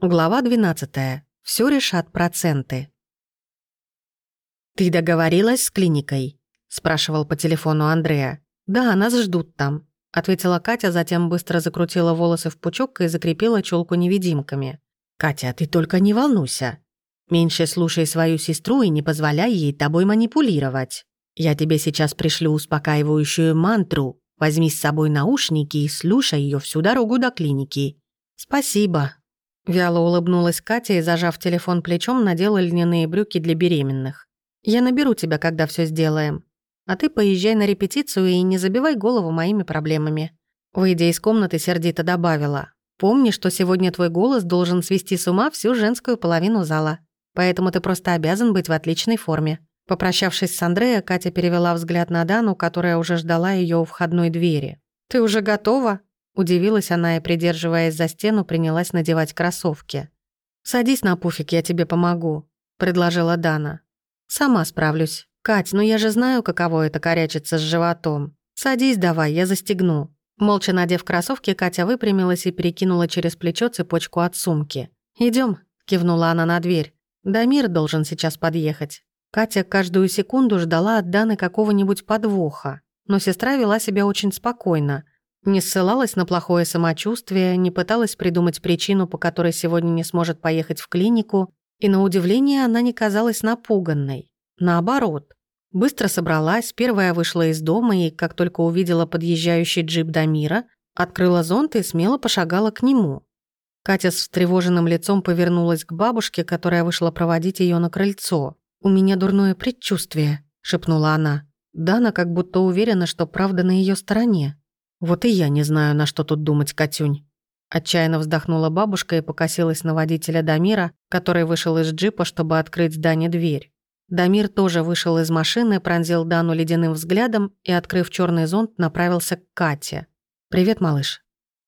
Глава 12. Все решат проценты. «Ты договорилась с клиникой?» – спрашивал по телефону Андрея. «Да, нас ждут там», – ответила Катя, затем быстро закрутила волосы в пучок и закрепила челку невидимками. «Катя, ты только не волнуйся. Меньше слушай свою сестру и не позволяй ей тобой манипулировать. Я тебе сейчас пришлю успокаивающую мантру. Возьми с собой наушники и слушай ее всю дорогу до клиники». «Спасибо», Вяло улыбнулась Катя и, зажав телефон плечом, надела льняные брюки для беременных. «Я наберу тебя, когда все сделаем. А ты поезжай на репетицию и не забивай голову моими проблемами». Выйдя из комнаты, сердито добавила. «Помни, что сегодня твой голос должен свести с ума всю женскую половину зала. Поэтому ты просто обязан быть в отличной форме». Попрощавшись с Андрея, Катя перевела взгляд на Дану, которая уже ждала ее у входной двери. «Ты уже готова?» Удивилась она и, придерживаясь за стену, принялась надевать кроссовки. «Садись на пуфик, я тебе помогу», — предложила Дана. «Сама справлюсь. Кать, ну я же знаю, каково это корячиться с животом. Садись давай, я застегну». Молча надев кроссовки, Катя выпрямилась и перекинула через плечо цепочку от сумки. Идем, кивнула она на дверь. «Дамир должен сейчас подъехать». Катя каждую секунду ждала от Даны какого-нибудь подвоха, но сестра вела себя очень спокойно — не ссылалась на плохое самочувствие, не пыталась придумать причину, по которой сегодня не сможет поехать в клинику, и на удивление она не казалась напуганной. Наоборот. Быстро собралась, первая вышла из дома и, как только увидела подъезжающий джип Дамира, открыла зонт и смело пошагала к нему. Катя с встревоженным лицом повернулась к бабушке, которая вышла проводить ее на крыльцо. «У меня дурное предчувствие», — шепнула она. Дана как будто уверена, что правда на ее стороне. «Вот и я не знаю, на что тут думать, Катюнь». Отчаянно вздохнула бабушка и покосилась на водителя Дамира, который вышел из джипа, чтобы открыть Дане дверь. Дамир тоже вышел из машины, пронзил Дану ледяным взглядом и, открыв черный зонт, направился к Кате. «Привет, малыш».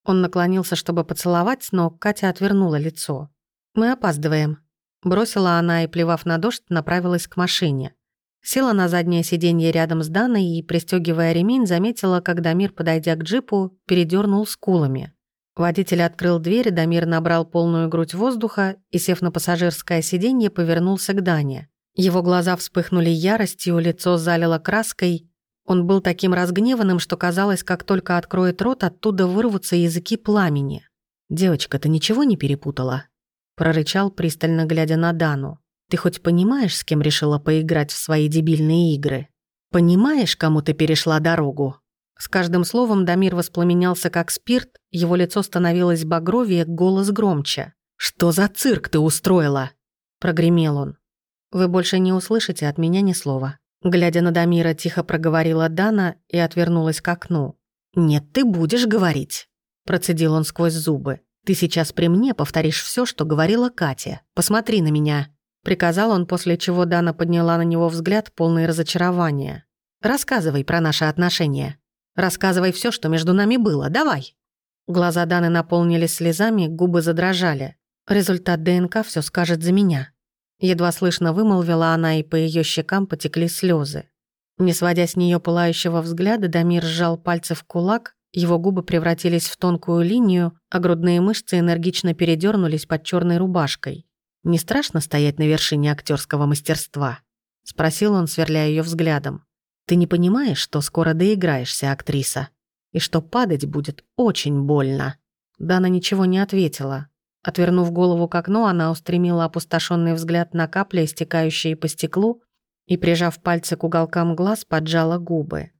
Он наклонился, чтобы поцеловать, но Катя отвернула лицо. «Мы опаздываем», — бросила она и, плевав на дождь, направилась к машине. Села на заднее сиденье рядом с Даной и, пристегивая ремень, заметила, как Дамир, подойдя к джипу, передернул скулами. Водитель открыл дверь, Дамир набрал полную грудь воздуха и, сев на пассажирское сиденье, повернулся к Дане. Его глаза вспыхнули яростью, лицо залило краской. Он был таким разгневанным, что казалось, как только откроет рот, оттуда вырвутся языки пламени. «Девочка, ты ничего не перепутала?» прорычал, пристально глядя на Дану. Ты хоть понимаешь, с кем решила поиграть в свои дебильные игры? Понимаешь, кому ты перешла дорогу?» С каждым словом Дамир воспламенялся как спирт, его лицо становилось багровее, голос громче. «Что за цирк ты устроила?» Прогремел он. «Вы больше не услышите от меня ни слова». Глядя на Дамира, тихо проговорила Дана и отвернулась к окну. «Нет, ты будешь говорить», – процедил он сквозь зубы. «Ты сейчас при мне повторишь все, что говорила Катя. Посмотри на меня». Приказал он, после чего Дана подняла на него взгляд, полный разочарования. «Рассказывай про наши отношения. Рассказывай все, что между нами было. Давай!» Глаза Даны наполнились слезами, губы задрожали. «Результат ДНК все скажет за меня». Едва слышно вымолвила она, и по ее щекам потекли слезы. Не сводя с нее пылающего взгляда, Дамир сжал пальцы в кулак, его губы превратились в тонкую линию, а грудные мышцы энергично передернулись под черной рубашкой. «Не страшно стоять на вершине актерского мастерства?» — спросил он, сверляя ее взглядом. «Ты не понимаешь, что скоро доиграешься, актриса, и что падать будет очень больно?» Дана ничего не ответила. Отвернув голову к окну, она устремила опустошенный взгляд на капли, истекающие по стеклу, и, прижав пальцы к уголкам глаз, поджала губы.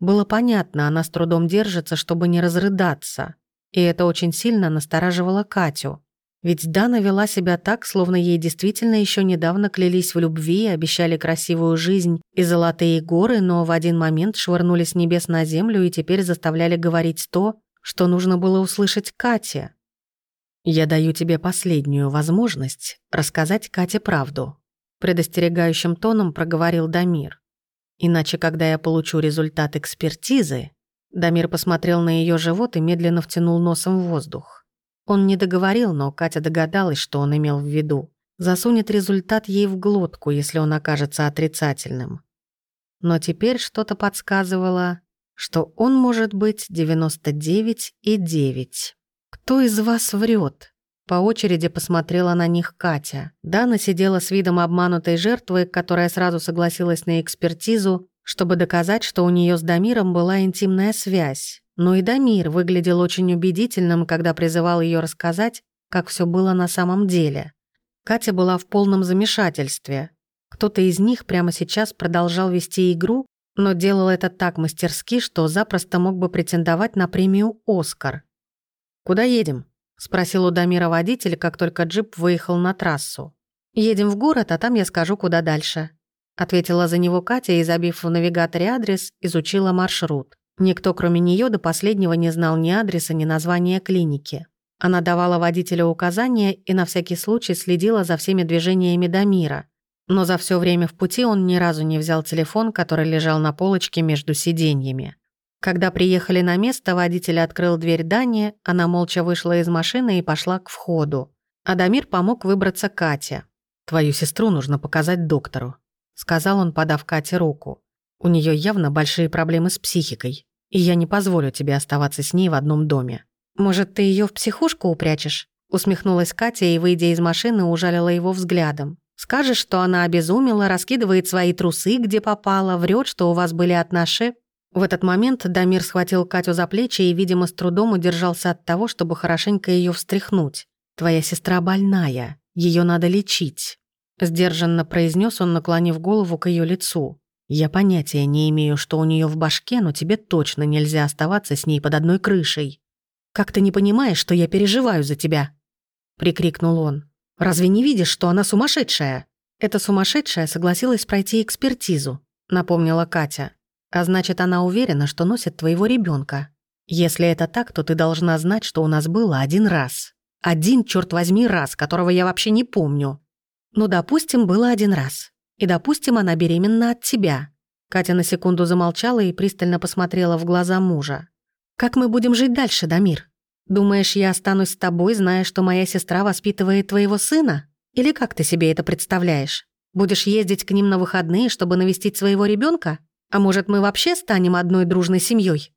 Было понятно, она с трудом держится, чтобы не разрыдаться, и это очень сильно настораживало Катю. Ведь Дана вела себя так, словно ей действительно еще недавно клялись в любви, обещали красивую жизнь и золотые горы, но в один момент швырнули с небес на землю и теперь заставляли говорить то, что нужно было услышать Кате. «Я даю тебе последнюю возможность рассказать Кате правду», предостерегающим тоном проговорил Дамир. «Иначе, когда я получу результат экспертизы...» Дамир посмотрел на ее живот и медленно втянул носом в воздух. Он не договорил, но Катя догадалась, что он имел в виду. Засунет результат ей в глотку, если он окажется отрицательным. Но теперь что-то подсказывало, что он может быть 99 и 9. «Кто из вас врет? По очереди посмотрела на них Катя. Дана сидела с видом обманутой жертвы, которая сразу согласилась на экспертизу, чтобы доказать, что у нее с Дамиром была интимная связь. Но и Дамир выглядел очень убедительным, когда призывал ее рассказать, как все было на самом деле. Катя была в полном замешательстве. Кто-то из них прямо сейчас продолжал вести игру, но делал это так мастерски, что запросто мог бы претендовать на премию «Оскар». «Куда едем?» — спросил у Дамира водитель, как только джип выехал на трассу. «Едем в город, а там я скажу, куда дальше», — ответила за него Катя и, забив в навигаторе адрес, изучила маршрут. Никто, кроме нее, до последнего не знал ни адреса, ни названия клиники. Она давала водителю указания и на всякий случай следила за всеми движениями Дамира. Но за все время в пути он ни разу не взял телефон, который лежал на полочке между сиденьями. Когда приехали на место, водитель открыл дверь Дани, она молча вышла из машины и пошла к входу. Адамир помог выбраться Кате. «Твою сестру нужно показать доктору», — сказал он, подав Кате руку. «У нее явно большие проблемы с психикой, и я не позволю тебе оставаться с ней в одном доме». «Может, ты ее в психушку упрячешь?» Усмехнулась Катя и, выйдя из машины, ужалила его взглядом. «Скажешь, что она обезумела, раскидывает свои трусы, где попала, врет, что у вас были отношения?» В этот момент Дамир схватил Катю за плечи и, видимо, с трудом удержался от того, чтобы хорошенько ее встряхнуть. «Твоя сестра больная, ее надо лечить», — сдержанно произнес он, наклонив голову к ее лицу. «Я понятия не имею, что у нее в башке, но тебе точно нельзя оставаться с ней под одной крышей». «Как ты не понимаешь, что я переживаю за тебя?» — прикрикнул он. «Разве не видишь, что она сумасшедшая?» «Эта сумасшедшая согласилась пройти экспертизу», — напомнила Катя. А значит, она уверена, что носит твоего ребенка. Если это так, то ты должна знать, что у нас было один раз. Один, черт возьми, раз, которого я вообще не помню. Ну, допустим, было один раз. И, допустим, она беременна от тебя. Катя на секунду замолчала и пристально посмотрела в глаза мужа. «Как мы будем жить дальше, Дамир? Думаешь, я останусь с тобой, зная, что моя сестра воспитывает твоего сына? Или как ты себе это представляешь? Будешь ездить к ним на выходные, чтобы навестить своего ребенка? А может, мы вообще станем одной дружной семьей?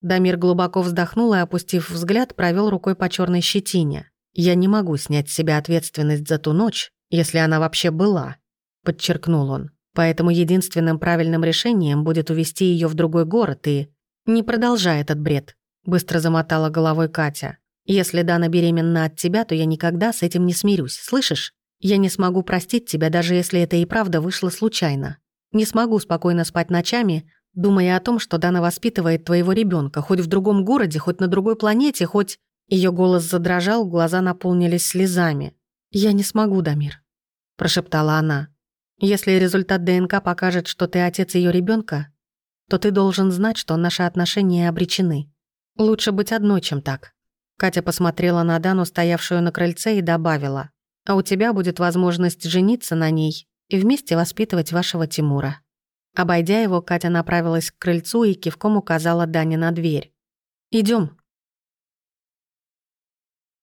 Дамир глубоко вздохнул и, опустив взгляд, провел рукой по черной щетине. «Я не могу снять с себя ответственность за ту ночь, если она вообще была», — подчеркнул он. «Поэтому единственным правильным решением будет увезти ее в другой город и...» «Не продолжай этот бред», — быстро замотала головой Катя. «Если Дана беременна от тебя, то я никогда с этим не смирюсь, слышишь? Я не смогу простить тебя, даже если это и правда вышло случайно. Не смогу спокойно спать ночами, думая о том, что Дана воспитывает твоего ребенка, хоть в другом городе, хоть на другой планете, хоть...» Ее голос задрожал, глаза наполнились слезами. «Я не смогу, Дамир», — прошептала она. «Если результат ДНК покажет, что ты отец ее ребенка, то ты должен знать, что наши отношения обречены. Лучше быть одной, чем так». Катя посмотрела на Дану, стоявшую на крыльце, и добавила. «А у тебя будет возможность жениться на ней и вместе воспитывать вашего Тимура». Обойдя его, Катя направилась к крыльцу и кивком указала Дане на дверь. Идем.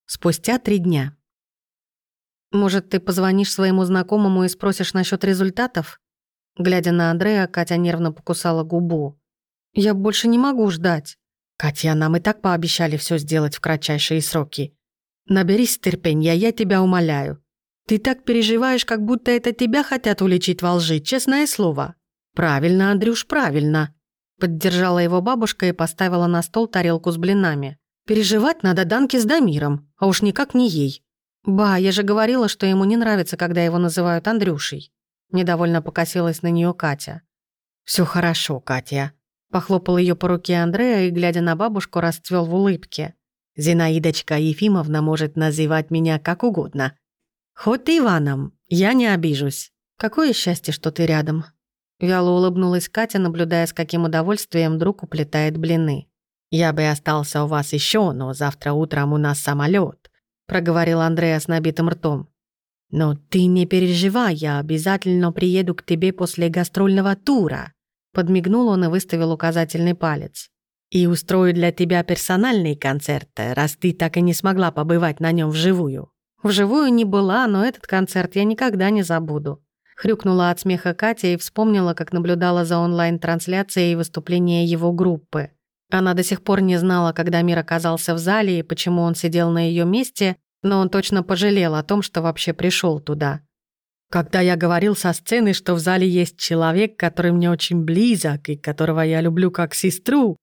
Спустя три дня. «Может, ты позвонишь своему знакомому и спросишь насчет результатов?» Глядя на Андрея, Катя нервно покусала губу. «Я больше не могу ждать». «Катя, нам и так пообещали все сделать в кратчайшие сроки. Наберись терпения, я тебя умоляю. Ты так переживаешь, как будто это тебя хотят уличить во лжи, честное слово». «Правильно, Андрюш, правильно», — поддержала его бабушка и поставила на стол тарелку с блинами. «Переживать надо Данке с Дамиром, а уж никак не ей». «Ба, я же говорила, что ему не нравится, когда его называют Андрюшей». Недовольно покосилась на нее Катя. Все хорошо, Катя», — похлопал ее по руке Андрея и, глядя на бабушку, расцвел в улыбке. «Зинаидочка Ефимовна может называть меня как угодно. «Хоть ты Иваном, я не обижусь. Какое счастье, что ты рядом». Вяло улыбнулась Катя, наблюдая, с каким удовольствием друг уплетает блины. «Я бы остался у вас еще, но завтра утром у нас самолет, проговорил Андрея с набитым ртом. «Но ты не переживай, я обязательно приеду к тебе после гастрольного тура», подмигнул он и выставил указательный палец. «И устрою для тебя персональный концерт, раз ты так и не смогла побывать на нем вживую». Вживую не была, но этот концерт я никогда не забуду. Хрюкнула от смеха Катя и вспомнила, как наблюдала за онлайн-трансляцией выступления его группы. Она до сих пор не знала, когда Мир оказался в зале и почему он сидел на ее месте, но он точно пожалел о том, что вообще пришел туда. Когда я говорил со сцены, что в зале есть человек, который мне очень близок и которого я люблю как сестру,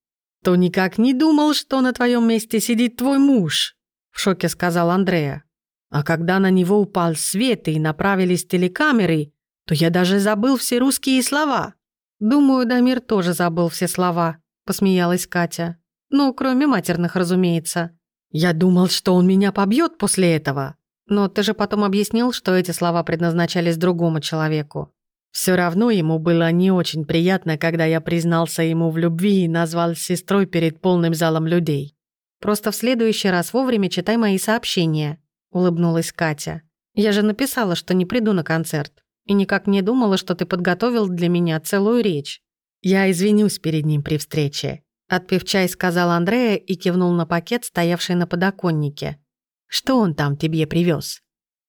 то никак не думал, что на твоем месте сидит твой муж», — в шоке сказал Андрея. «А когда на него упал свет и направились телекамеры, то я даже забыл все русские слова». «Думаю, Дамир тоже забыл все слова», — посмеялась Катя. «Ну, кроме матерных, разумеется. Я думал, что он меня побьет после этого. Но ты же потом объяснил, что эти слова предназначались другому человеку. Все равно ему было не очень приятно, когда я признался ему в любви и назвал сестрой перед полным залом людей. Просто в следующий раз вовремя читай мои сообщения», — улыбнулась Катя. «Я же написала, что не приду на концерт, и никак не думала, что ты подготовил для меня целую речь. Я извинюсь перед ним при встрече», — отпив чай, сказал Андрея и кивнул на пакет, стоявший на подоконнике. «Что он там тебе привез?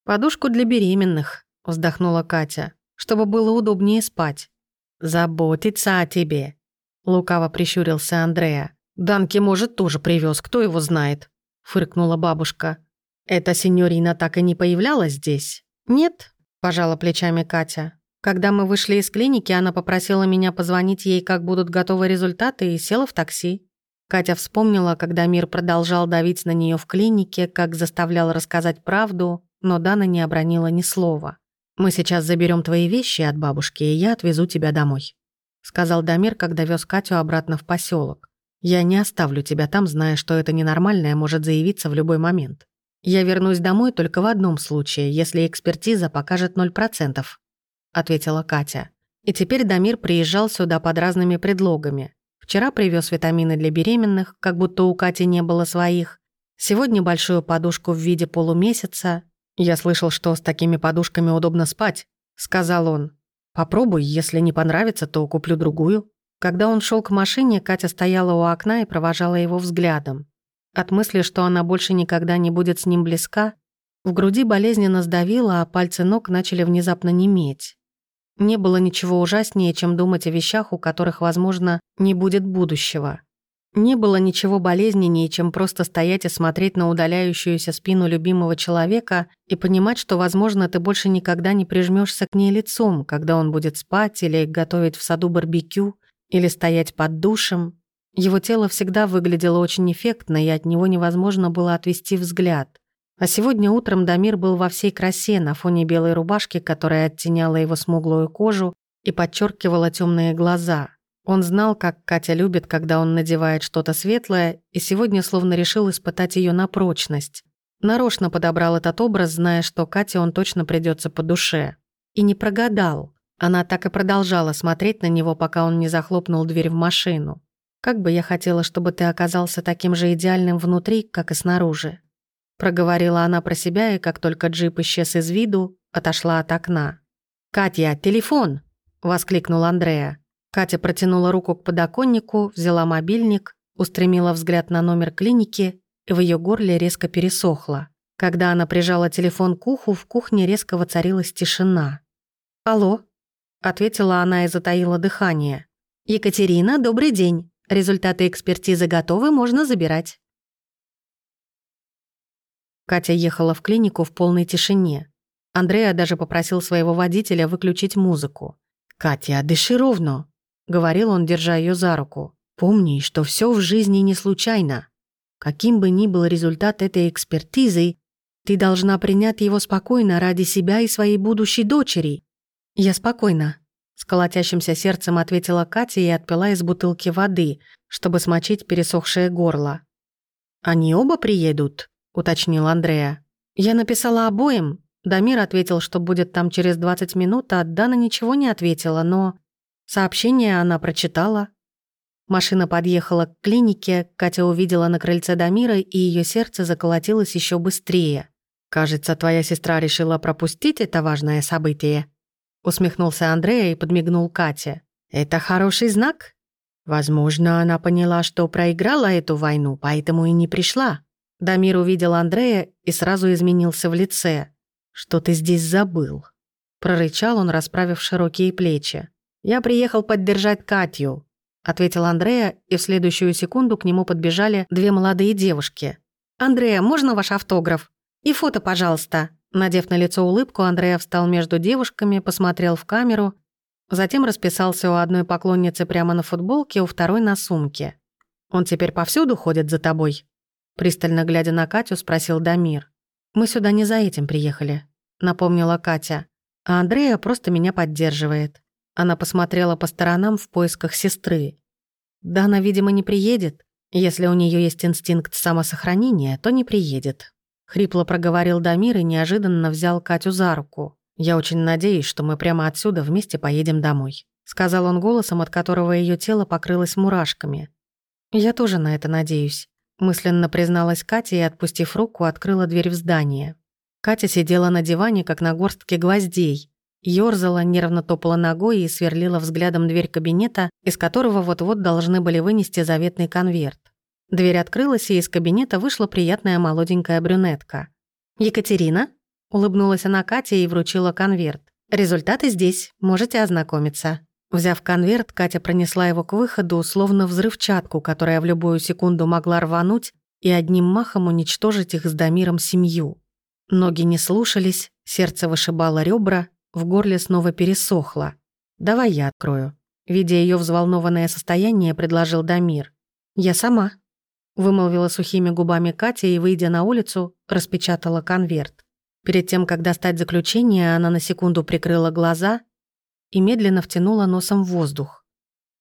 «Подушку для беременных», — вздохнула Катя чтобы было удобнее спать. «Заботиться о тебе», — лукаво прищурился Андрея. «Данки, может, тоже привез, кто его знает», — фыркнула бабушка. «Эта сеньорина так и не появлялась здесь?» «Нет», — пожала плечами Катя. Когда мы вышли из клиники, она попросила меня позвонить ей, как будут готовы результаты, и села в такси. Катя вспомнила, когда мир продолжал давить на нее в клинике, как заставлял рассказать правду, но Дана не обронила ни слова. «Мы сейчас заберем твои вещи от бабушки, и я отвезу тебя домой», — сказал Дамир, когда вез Катю обратно в поселок. «Я не оставлю тебя там, зная, что это ненормальное может заявиться в любой момент. Я вернусь домой только в одном случае, если экспертиза покажет 0%, — ответила Катя. И теперь Дамир приезжал сюда под разными предлогами. Вчера привез витамины для беременных, как будто у Кати не было своих. Сегодня большую подушку в виде полумесяца, «Я слышал, что с такими подушками удобно спать», — сказал он. «Попробуй, если не понравится, то куплю другую». Когда он шел к машине, Катя стояла у окна и провожала его взглядом. От мысли, что она больше никогда не будет с ним близка, в груди болезненно сдавило, а пальцы ног начали внезапно неметь. Не было ничего ужаснее, чем думать о вещах, у которых, возможно, не будет будущего. Не было ничего болезненнее, чем просто стоять и смотреть на удаляющуюся спину любимого человека и понимать, что, возможно, ты больше никогда не прижмешься к ней лицом, когда он будет спать или готовить в саду барбекю, или стоять под душем. Его тело всегда выглядело очень эффектно, и от него невозможно было отвести взгляд. А сегодня утром Дамир был во всей красе на фоне белой рубашки, которая оттеняла его смуглую кожу и подчеркивала темные глаза – он знал, как Катя любит, когда он надевает что-то светлое, и сегодня словно решил испытать ее на прочность. Нарочно подобрал этот образ, зная, что Кате он точно придется по душе. И не прогадал. Она так и продолжала смотреть на него, пока он не захлопнул дверь в машину. «Как бы я хотела, чтобы ты оказался таким же идеальным внутри, как и снаружи». Проговорила она про себя, и как только джип исчез из виду, отошла от окна. «Катя, телефон!» — воскликнул Андрея. Катя протянула руку к подоконнику, взяла мобильник, устремила взгляд на номер клиники, и в ее горле резко пересохло. Когда она прижала телефон к уху, в кухне резко воцарилась тишина. «Алло», — ответила она и затаила дыхание. «Екатерина, добрый день. Результаты экспертизы готовы, можно забирать». Катя ехала в клинику в полной тишине. Андрея даже попросил своего водителя выключить музыку. «Катя, дыши ровно», — говорил он, держа ее за руку. «Помни, что все в жизни не случайно. Каким бы ни был результат этой экспертизы, ты должна принять его спокойно ради себя и своей будущей дочери». «Я спокойна», — с колотящимся сердцем ответила Катя и отпила из бутылки воды, чтобы смочить пересохшее горло. «Они оба приедут?» — уточнил Андрея. «Я написала обоим». Дамир ответил, что будет там через 20 минут, а Дана ничего не ответила, но... Сообщение она прочитала. Машина подъехала к клинике, Катя увидела на крыльце Дамира, и ее сердце заколотилось еще быстрее. «Кажется, твоя сестра решила пропустить это важное событие», усмехнулся Андрея и подмигнул Кате. «Это хороший знак?» «Возможно, она поняла, что проиграла эту войну, поэтому и не пришла». Дамир увидел Андрея и сразу изменился в лице. «Что ты здесь забыл?» Прорычал он, расправив широкие плечи. «Я приехал поддержать Катю», — ответил Андрея, и в следующую секунду к нему подбежали две молодые девушки. «Андрея, можно ваш автограф?» И фото, пожалуйста». Надев на лицо улыбку, Андрея встал между девушками, посмотрел в камеру, затем расписался у одной поклонницы прямо на футболке, у второй на сумке. «Он теперь повсюду ходит за тобой?» Пристально глядя на Катю, спросил Дамир. «Мы сюда не за этим приехали», — напомнила Катя. «А Андрея просто меня поддерживает». Она посмотрела по сторонам в поисках сестры. «Да она, видимо, не приедет. Если у нее есть инстинкт самосохранения, то не приедет». Хрипло проговорил Дамир и неожиданно взял Катю за руку. «Я очень надеюсь, что мы прямо отсюда вместе поедем домой», сказал он голосом, от которого ее тело покрылось мурашками. «Я тоже на это надеюсь», мысленно призналась Катя и, отпустив руку, открыла дверь в здание. Катя сидела на диване, как на горстке гвоздей, ёрзала, нервно топала ногой и сверлила взглядом дверь кабинета, из которого вот-вот должны были вынести заветный конверт. Дверь открылась, и из кабинета вышла приятная молоденькая брюнетка. «Екатерина?» — улыбнулась она Кате и вручила конверт. «Результаты здесь, можете ознакомиться». Взяв конверт, Катя пронесла его к выходу, словно взрывчатку, которая в любую секунду могла рвануть и одним махом уничтожить их с Дамиром семью. Ноги не слушались, сердце вышибало ребра, в горле снова пересохло. «Давай я открою». Видя ее взволнованное состояние, предложил Дамир. «Я сама», Вымолвила сухими губами Катя и, выйдя на улицу, распечатала конверт. Перед тем, как достать заключение, она на секунду прикрыла глаза и медленно втянула носом в воздух.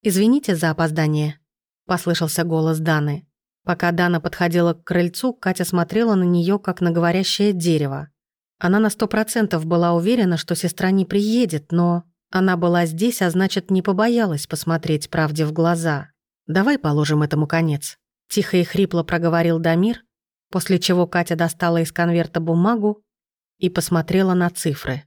«Извините за опоздание», — послышался голос Даны. Пока Дана подходила к крыльцу, Катя смотрела на нее как на говорящее дерево. Она на сто процентов была уверена, что сестра не приедет, но она была здесь, а значит, не побоялась посмотреть правде в глаза. «Давай положим этому конец», Тихо и хрипло проговорил Дамир, после чего Катя достала из конверта бумагу и посмотрела на цифры.